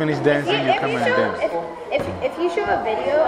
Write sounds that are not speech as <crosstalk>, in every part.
finish dancing, you, come and dance. If, if, if you show a video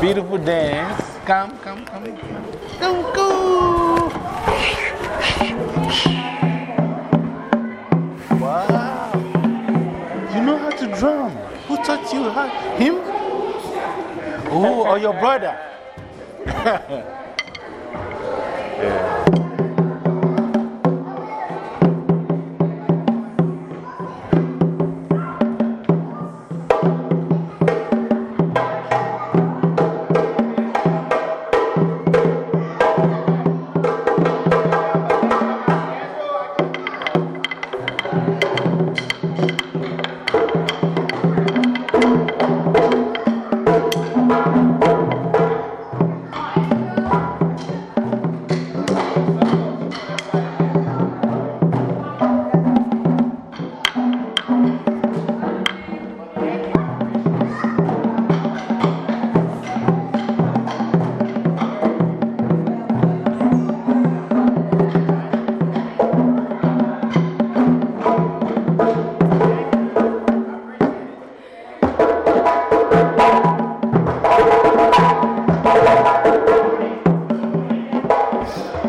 Beautiful dance. Come, come, come. Go, go. Wow. You know how to drum. Who taught you how? Him? Oh, or your brother? <laughs> yeah. Thank.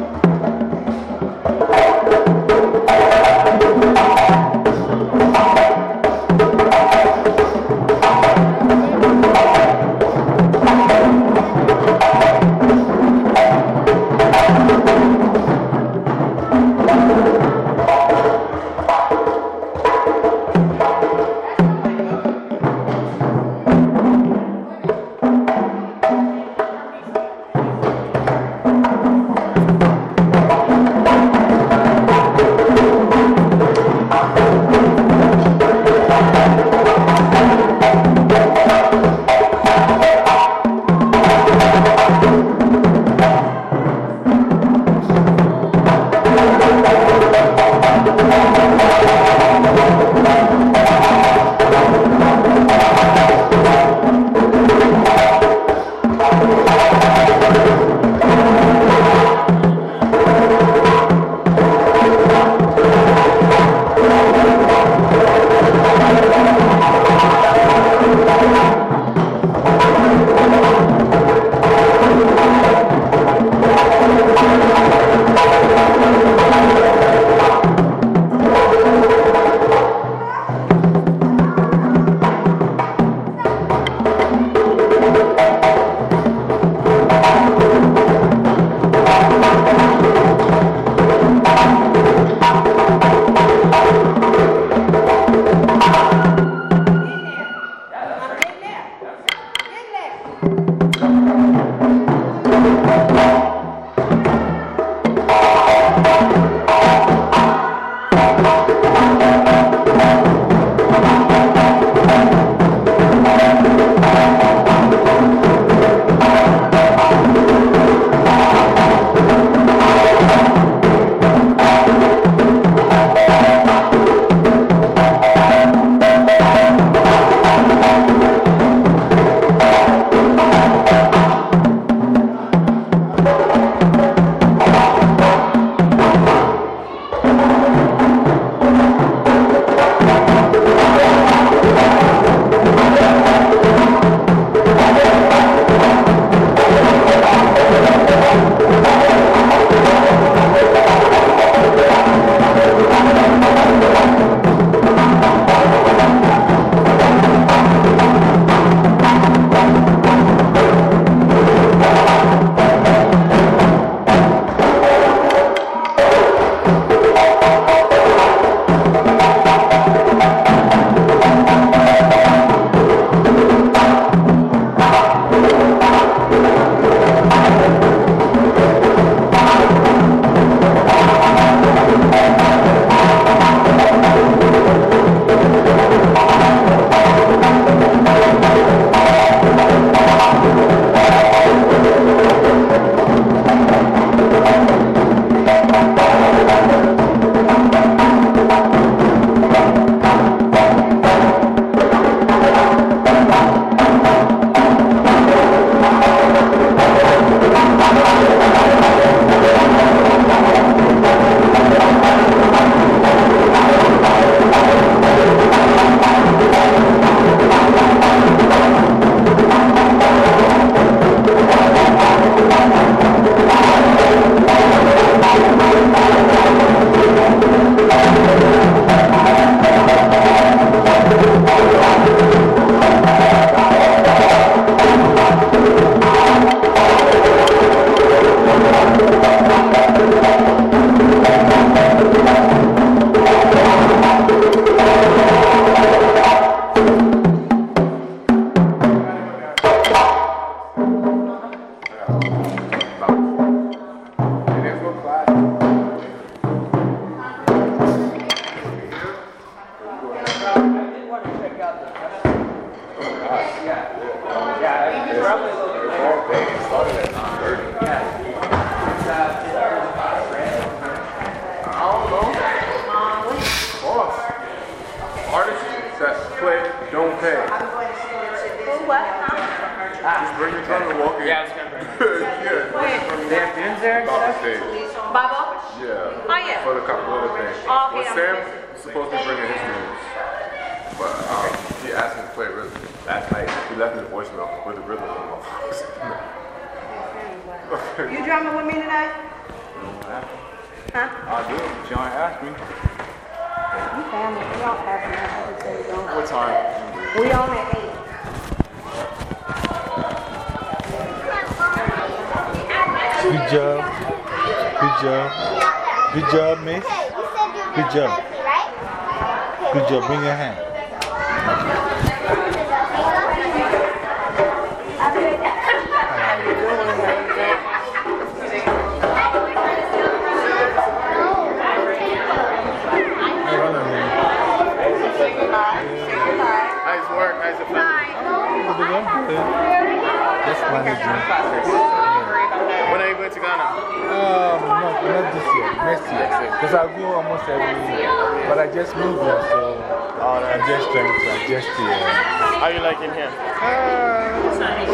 Because I go almost every year. But I just moved here, so I'm just trying to adjust here. How are you liking here? Uh,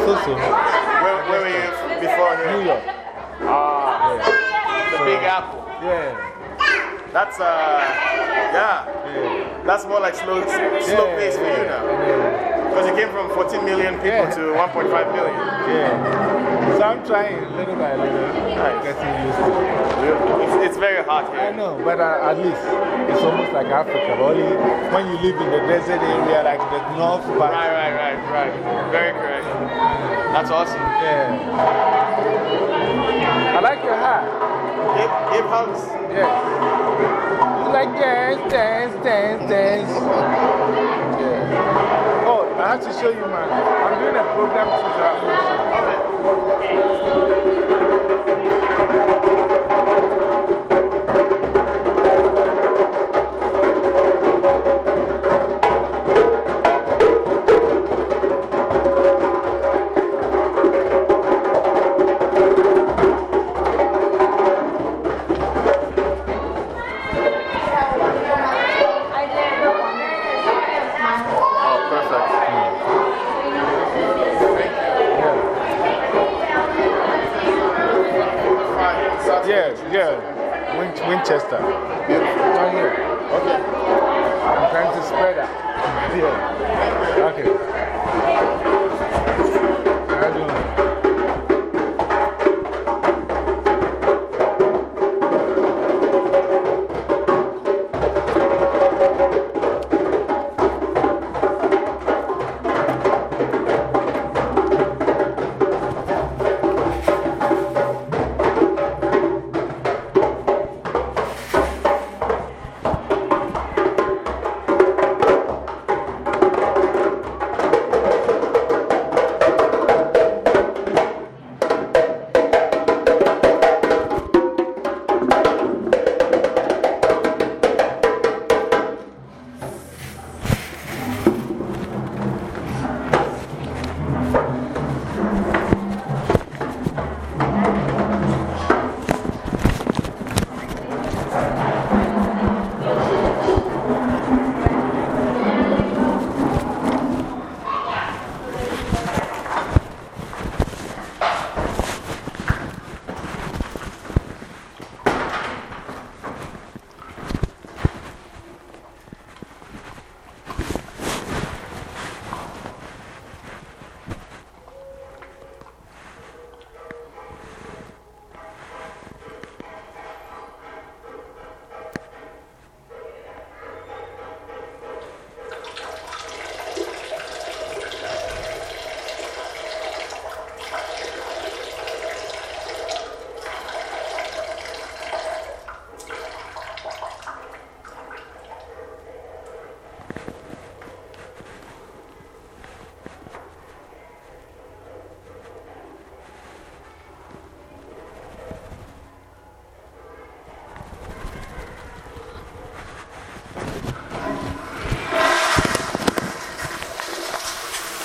so so. Where, where were you before here? New? York. Ah, the Big Apple. Yeah. That's, uh, yeah. Yeah. That's more like slow, slow pace for you now. Yeah. Because it came from 14 million people Yeah. to 1.5 million. Yeah. So I'm trying little by little, getting used to it. It's, it's very hot here. I know, but uh, at least it's almost like Africa. Only when you live in the desert area, like the north part. Right, right, right, right. Very correct. That's awesome. Yeah. I like your hat. Give, hugs. Yes. You like dance, dance, dance, dance. I have to show you my. I'm doing a program to Oh,